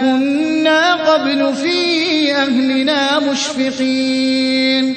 كُنَّا قَبْلُ فِي أَهْلِنَا مُشْفِقِينَ.